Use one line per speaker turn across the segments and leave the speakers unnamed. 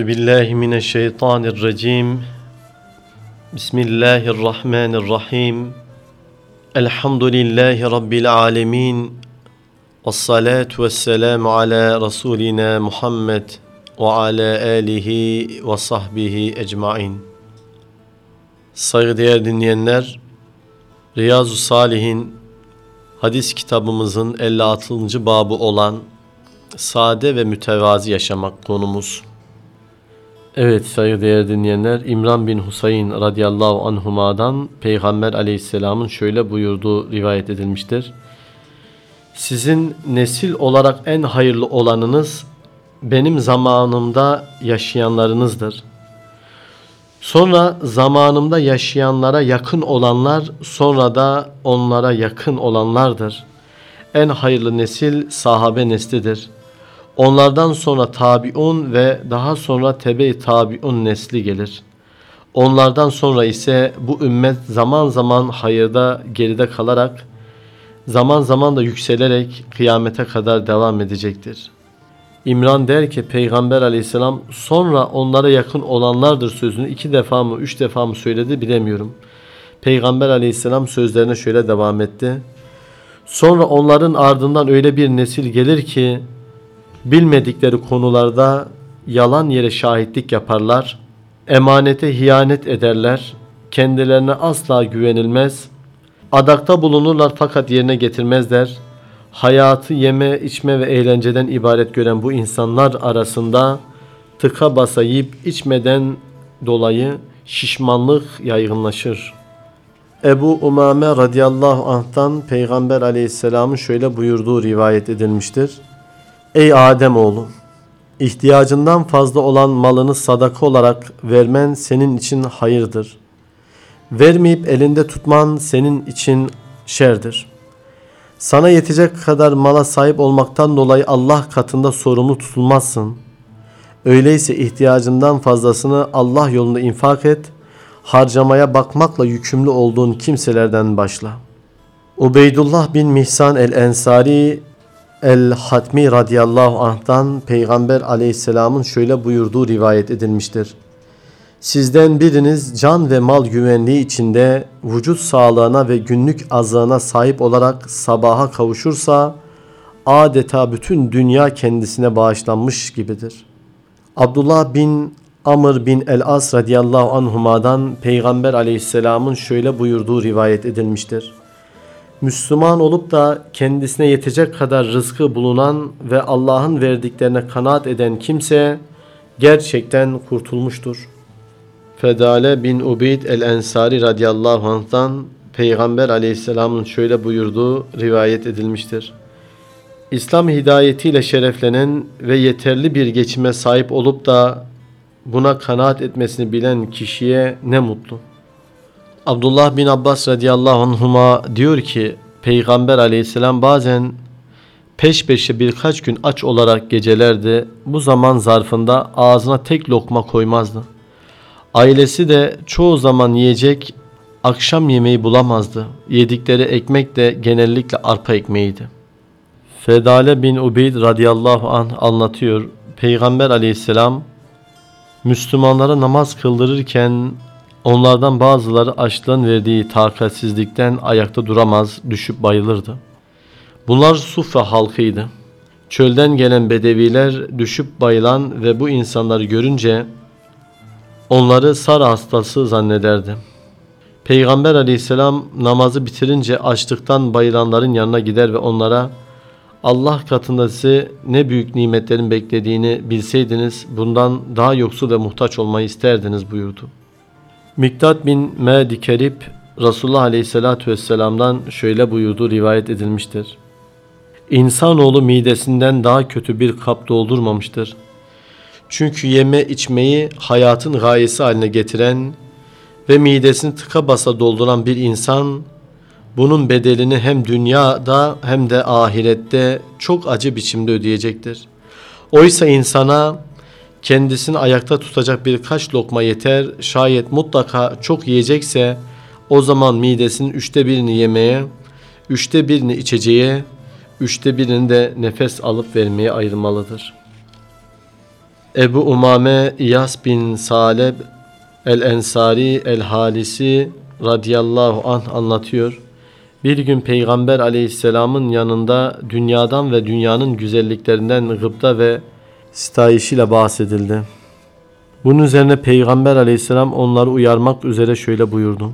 Euzu billahi mineşşeytanirracim. Bismillahirrahmanirrahim. Elhamdülillahi rabbil alamin. Ves salatu vesselamu ala rasulina Muhammed ve ala alihi ve sahbihi ecmaîn. Saygıdeğer dinleyenler, Riyazu Salihin hadis kitabımızın 56. babı olan sade ve mütevazi yaşamak konumuz. Evet saygıdeğer dinleyenler İmran bin Husayn radıyallahu anhuma'dan Peygamber aleyhisselamın şöyle buyurduğu rivayet edilmiştir. Sizin nesil olarak en hayırlı olanınız benim zamanımda yaşayanlarınızdır. Sonra zamanımda yaşayanlara yakın olanlar sonra da onlara yakın olanlardır. En hayırlı nesil sahabe neslidir. Onlardan sonra tabiun ve daha sonra tebe-i tabiun nesli gelir. Onlardan sonra ise bu ümmet zaman zaman hayırda geride kalarak zaman zaman da yükselerek kıyamete kadar devam edecektir. İmran der ki Peygamber aleyhisselam sonra onlara yakın olanlardır sözünü iki defa mı üç defa mı söyledi bilemiyorum. Peygamber aleyhisselam sözlerine şöyle devam etti. Sonra onların ardından öyle bir nesil gelir ki bilmedikleri konularda yalan yere şahitlik yaparlar, emanete hiyanet ederler, kendilerine asla güvenilmez, adakta bulunurlar fakat yerine getirmezler. Hayatı yeme, içme ve eğlenceden ibaret gören bu insanlar arasında tıka basa yiyip içmeden dolayı şişmanlık yaygınlaşır. Ebu Umame radıyallahu anh'tan Peygamber aleyhisselamın şöyle buyurduğu rivayet edilmiştir. Ey Adem oğlu, ihtiyacından fazla olan malını sadaka olarak vermen senin için hayırdır. Vermeyip elinde tutman senin için şerdir. Sana yetecek kadar mala sahip olmaktan dolayı Allah katında sorumlu tutulmazsın. Öyleyse ihtiyacından fazlasını Allah yolunda infak et, harcamaya bakmakla yükümlü olduğun kimselerden başla. Ubeydullah bin Mihsan el-Ensari el-Hatmi radıyallahu anh'tan Peygamber aleyhisselamın şöyle buyurduğu rivayet edilmiştir. Sizden biriniz can ve mal güvenliği içinde vücut sağlığına ve günlük azlığına sahip olarak sabaha kavuşursa adeta bütün dünya kendisine bağışlanmış gibidir. Abdullah bin Amr bin el-As radıyallahu anhumadan Peygamber aleyhisselamın şöyle buyurduğu rivayet edilmiştir. Müslüman olup da kendisine yetecek kadar rızkı bulunan ve Allah'ın verdiklerine kanaat eden kimse gerçekten kurtulmuştur. Fedale bin Ubeyd el-Ensari radıyallahu anh'tan Peygamber aleyhisselamın şöyle buyurduğu rivayet edilmiştir. İslam hidayetiyle şereflenen ve yeterli bir geçime sahip olup da buna kanaat etmesini bilen kişiye ne mutlu. Abdullah bin Abbas radıyallahu anhuma diyor ki Peygamber aleyhisselam bazen peş peşe birkaç gün aç olarak gecelerdi. Bu zaman zarfında ağzına tek lokma koymazdı. Ailesi de çoğu zaman yiyecek akşam yemeği bulamazdı. Yedikleri ekmek de genellikle arpa ekmeğiydi. Fedale bin Ubeyd radıyallahu anh anlatıyor. Peygamber aleyhisselam Müslümanlara namaz kıldırırken onlardan bazıları açlığın verdiği takatsizlikten ayakta duramaz, düşüp bayılırdı. Bunlar Sufra halkıydı. Çölden gelen bedeviler düşüp bayılan ve bu insanları görünce onları sar hastası zannederdi. Peygamber aleyhisselam namazı bitirince açlıktan bayılanların yanına gider ve onlara Allah katında size ne büyük nimetlerin beklediğini bilseydiniz bundan daha yoksul ve muhtaç olmayı isterdiniz buyurdu. Miktat bin Medi Kerib Resulullah Aleyhisselatü Vesselam'dan şöyle buyurduğu rivayet edilmiştir. İnsanoğlu midesinden daha kötü bir kap doldurmamıştır. Çünkü yeme içmeyi hayatın gayesi haline getiren ve midesini tıka basa dolduran bir insan bunun bedelini hem dünyada hem de ahirette çok acı biçimde ödeyecektir. Oysa insana kendisini ayakta tutacak birkaç lokma yeter. Şayet mutlaka çok yiyecekse o zaman midesinin üçte birini yemeye, üçte birini içeceğe, üçte birini de nefes alıp vermeye ayırmalıdır. Ebu Umame İyas bin Saleb el-Ensari el-Halisi radıyallahu anh anlatıyor. Bir gün Peygamber aleyhisselamın yanında dünyadan ve dünyanın güzelliklerinden gıpta ve sitayişiyle bahsedildi. Bunun üzerine Peygamber aleyhisselam onları uyarmak üzere şöyle buyurdu.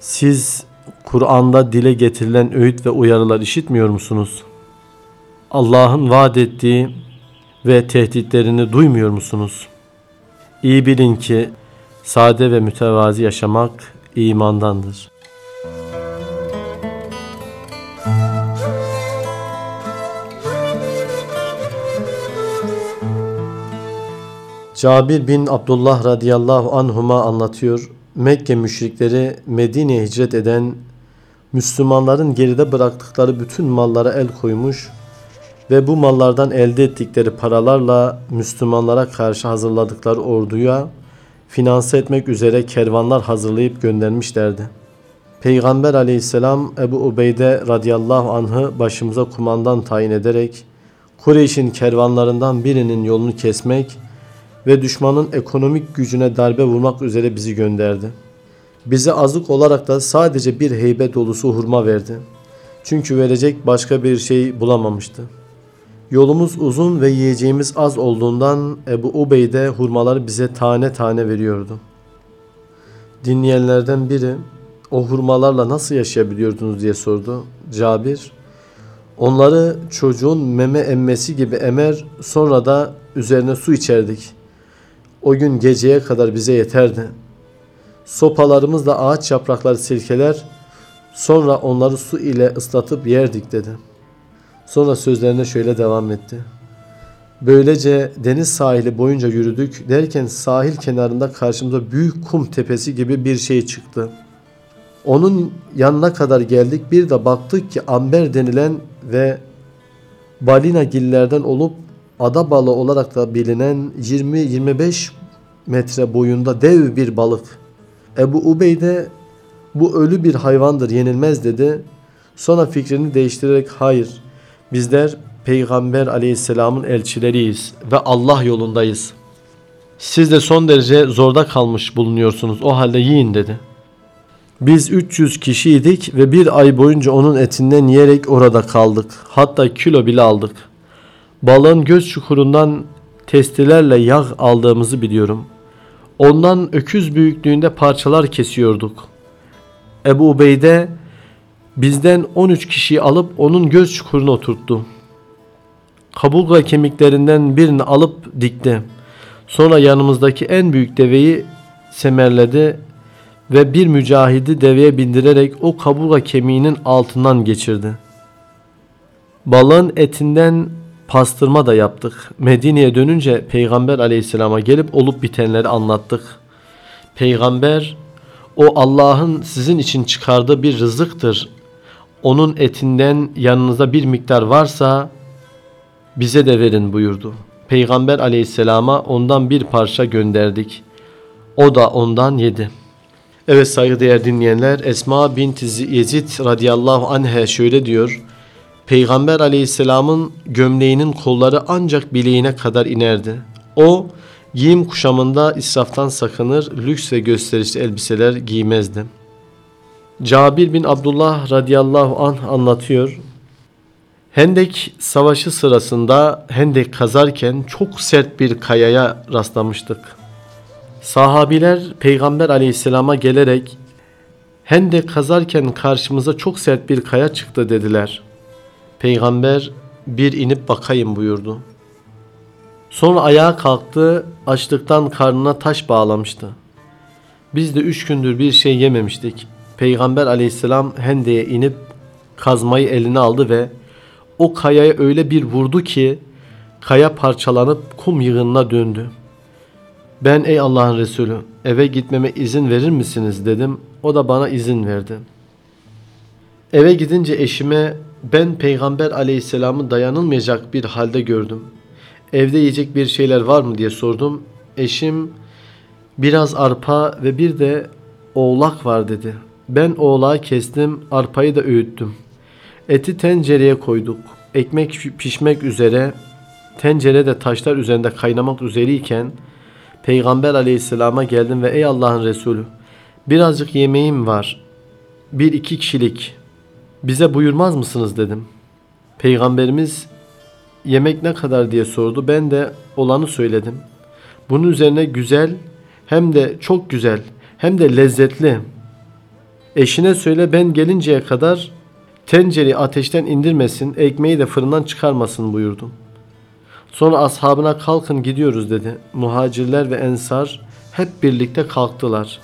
Siz Kur'an'da dile getirilen öğüt ve uyarılar işitmiyor musunuz? Allah'ın vaat ettiği ve tehditlerini duymuyor musunuz? İyi bilin ki sade ve mütevazi yaşamak imandandır. Cabir bin Abdullah radıyallahu anhuma anlatıyor. Mekke müşrikleri Medine'ye hicret eden Müslümanların geride bıraktıkları bütün mallara el koymuş ve bu mallardan elde ettikleri paralarla Müslümanlara karşı hazırladıkları orduya finanse etmek üzere kervanlar hazırlayıp göndermişlerdi. Peygamber aleyhisselam Ebu Ubeyde radıyallahu anh'ı başımıza kumandan tayin ederek Kureyş'in kervanlarından birinin yolunu kesmek ve düşmanın ekonomik gücüne darbe vurmak üzere bizi gönderdi. Bize azık olarak da sadece bir heybet dolusu hurma verdi. Çünkü verecek başka bir şey bulamamıştı. Yolumuz uzun ve yiyeceğimiz az olduğundan Ebu Ubeyde hurmaları bize tane tane veriyordu. Dinleyenlerden biri o hurmalarla nasıl yaşayabiliyordunuz diye sordu. Cabir, onları çocuğun meme emmesi gibi emer sonra da üzerine su içerdik. O gün geceye kadar bize yeterdi. Sopalarımızla ağaç yaprakları silkeler, sonra onları su ile ıslatıp yerdik dedi. Sonra sözlerine şöyle devam etti. Böylece deniz sahili boyunca yürüdük derken sahil kenarında karşımıza büyük kum tepesi gibi bir şey çıktı. Onun yanına kadar geldik bir de baktık ki amber denilen ve balina gillerden olup ada balığı olarak da bilinen 20-25 metre boyunda dev bir balık. Ebu Ubeyde bu ölü bir hayvandır yenilmez dedi. Sonra fikrini değiştirerek hayır bizler Peygamber aleyhisselamın elçileriyiz ve Allah yolundayız. Siz de son derece zorda kalmış bulunuyorsunuz o halde yiyin dedi. Biz 300 kişiydik ve bir ay boyunca onun etinden yiyerek orada kaldık. Hatta kilo bile aldık. Balığın göz çukurundan testilerle yağ aldığımızı biliyorum. Ondan öküz büyüklüğünde parçalar kesiyorduk. Ebu Ubeyde bizden 13 kişiyi alıp onun göz çukuruna oturttu. Kaburga kemiklerinden birini alıp dikti. Sonra yanımızdaki en büyük deveyi semerledi ve bir mücahidi deveye bindirerek o kaburga kemiğinin altından geçirdi. Balığın etinden pastırma da yaptık. Medine'ye dönünce Peygamber aleyhisselama gelip olup bitenleri anlattık. Peygamber o Allah'ın sizin için çıkardığı bir rızıktır. Onun etinden yanınızda bir miktar varsa bize de verin buyurdu. Peygamber aleyhisselama ondan bir parça gönderdik. O da ondan yedi. Evet saygıdeğer dinleyenler Esma binti Yezid radıyallahu anhe şöyle diyor. Peygamber aleyhisselamın gömleğinin kolları ancak bileğine kadar inerdi. O giyim kuşamında israftan sakınır, lüks ve gösterişli elbiseler giymezdi. Cabir bin Abdullah radıyallahu anh anlatıyor. Hendek savaşı sırasında hendek kazarken çok sert bir kayaya rastlamıştık. Sahabiler Peygamber aleyhisselama gelerek hendek kazarken karşımıza çok sert bir kaya çıktı dediler. Peygamber bir inip bakayım buyurdu. Sonra ayağa kalktı, açlıktan karnına taş bağlamıştı. Biz de üç gündür bir şey yememiştik. Peygamber aleyhisselam hendeye inip kazmayı eline aldı ve o kayaya öyle bir vurdu ki kaya parçalanıp kum yığınına döndü. Ben ey Allah'ın Resulü eve gitmeme izin verir misiniz dedim. O da bana izin verdi. Eve gidince eşime ben Peygamber aleyhisselamı dayanılmayacak bir halde gördüm. Evde yiyecek bir şeyler var mı diye sordum. Eşim biraz arpa ve bir de oğlak var dedi. Ben oğlağı kestim, arpayı da öğüttüm. Eti tencereye koyduk. Ekmek pişmek üzere tencerede taşlar üzerinde kaynamak üzereyken Peygamber aleyhisselama geldim ve ey Allah'ın Resulü birazcık yemeğim var. Bir iki kişilik bize buyurmaz mısınız dedim. Peygamberimiz yemek ne kadar diye sordu. Ben de olanı söyledim. Bunun üzerine güzel hem de çok güzel hem de lezzetli. Eşine söyle ben gelinceye kadar tencereyi ateşten indirmesin, ekmeği de fırından çıkarmasın buyurdum. Sonra ashabına kalkın gidiyoruz dedi. Muhacirler ve ensar hep birlikte kalktılar.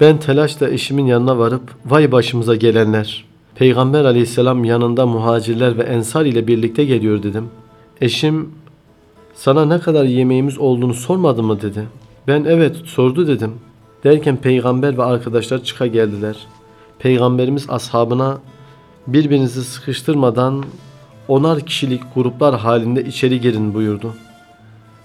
Ben telaşla eşimin yanına varıp vay başımıza gelenler. Peygamber aleyhisselam yanında muhacirler ve ensar ile birlikte geliyor dedim. Eşim sana ne kadar yemeğimiz olduğunu sormadı mı dedi. Ben evet sordu dedim. Derken peygamber ve arkadaşlar çıka geldiler. Peygamberimiz ashabına birbirinizi sıkıştırmadan onar kişilik gruplar halinde içeri girin buyurdu.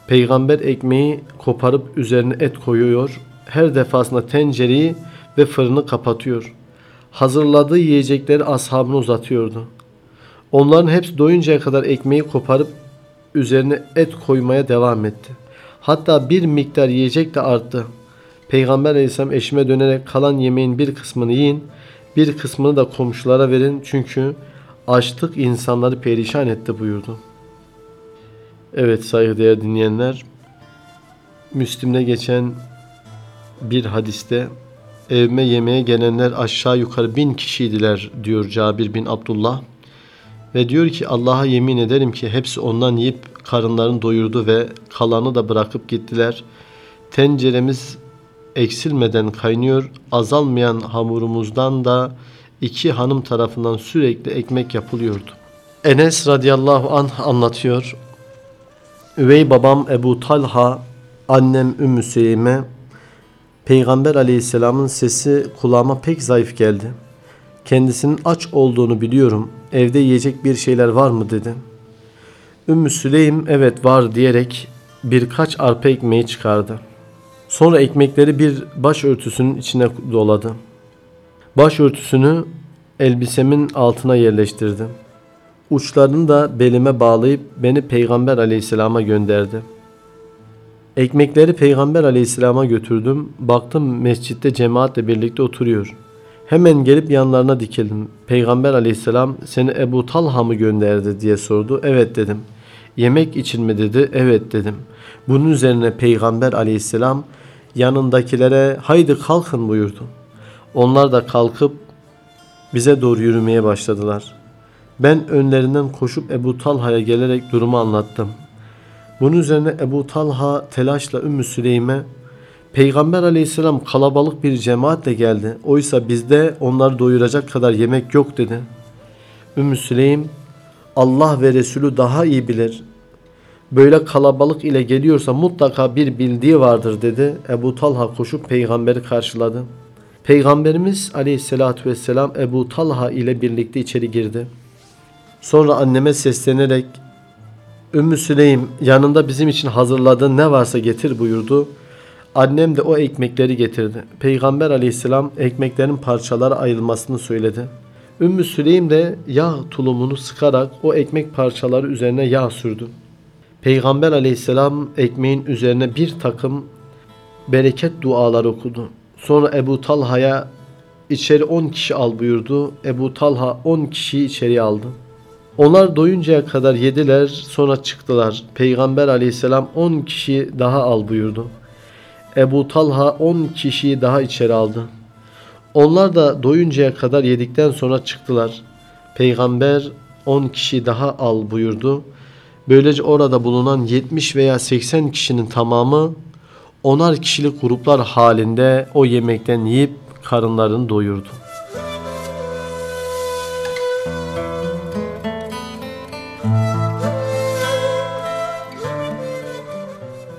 Peygamber ekmeği koparıp üzerine et koyuyor, her defasında tencereyi ve fırını kapatıyor. Hazırladığı yiyecekleri ashabına uzatıyordu. Onların hepsi doyuncaya kadar ekmeği koparıp üzerine et koymaya devam etti. Hatta bir miktar yiyecek de arttı. Peygamber aleyhisselam eşime dönerek kalan yemeğin bir kısmını yiyin, bir kısmını da komşulara verin çünkü açlık insanları perişan etti buyurdu. Evet saygıdeğer dinleyenler, Müslim'de geçen bir hadiste evime yemeğe gelenler aşağı yukarı bin kişiydiler diyor Cabir bin Abdullah. Ve diyor ki Allah'a yemin ederim ki hepsi ondan yiyip karınlarını doyurdu ve kalanı da bırakıp gittiler. Tenceremiz eksilmeden kaynıyor. Azalmayan hamurumuzdan da iki hanım tarafından sürekli ekmek yapılıyordu. Enes radıyallahu anh anlatıyor. Üvey babam Ebu Talha, annem Ümmü Süleyme, Peygamber aleyhisselamın sesi kulağıma pek zayıf geldi. Kendisinin aç olduğunu biliyorum. Evde yiyecek bir şeyler var mı dedi. Ümmü Süleym evet var diyerek birkaç arpa ekmeği çıkardı. Sonra ekmekleri bir başörtüsünün içine doladı. Başörtüsünü elbisemin altına yerleştirdi. Uçlarını da belime bağlayıp beni Peygamber aleyhisselama gönderdi. Ekmekleri Peygamber aleyhisselama götürdüm. Baktım mescitte cemaatle birlikte oturuyor. Hemen gelip yanlarına dikildim. Peygamber aleyhisselam seni Ebu Talha mı gönderdi diye sordu. Evet dedim. Yemek için mi dedi? Evet dedim. Bunun üzerine Peygamber aleyhisselam yanındakilere haydi kalkın buyurdu. Onlar da kalkıp bize doğru yürümeye başladılar. Ben önlerinden koşup Ebu Talha'ya gelerek durumu anlattım. Bunun üzerine Ebu Talha telaşla Ümmü Süleym'e Peygamber aleyhisselam kalabalık bir cemaatle geldi. Oysa bizde onları doyuracak kadar yemek yok dedi. Ümmü Süleym Allah ve Resulü daha iyi bilir. Böyle kalabalık ile geliyorsa mutlaka bir bildiği vardır dedi. Ebu Talha koşup peygamberi karşıladı. Peygamberimiz aleyhissalatü vesselam Ebu Talha ile birlikte içeri girdi. Sonra anneme seslenerek Ümmü Süleym yanında bizim için hazırladığın ne varsa getir buyurdu. Annem de o ekmekleri getirdi. Peygamber aleyhisselam ekmeklerin parçalara ayrılmasını söyledi. Ümmü Süleym de yağ tulumunu sıkarak o ekmek parçaları üzerine yağ sürdü. Peygamber aleyhisselam ekmeğin üzerine bir takım bereket dualar okudu. Sonra Ebu Talha'ya içeri 10 kişi al buyurdu. Ebu Talha 10 kişiyi içeri aldı. Onlar doyuncaya kadar yediler sonra çıktılar. Peygamber aleyhisselam 10 kişi daha al buyurdu. Ebu Talha 10 kişiyi daha içeri aldı. Onlar da doyuncaya kadar yedikten sonra çıktılar. Peygamber 10 kişi daha al buyurdu. Böylece orada bulunan 70 veya 80 kişinin tamamı onar kişilik gruplar halinde o yemekten yiyip karınlarını doyurdu.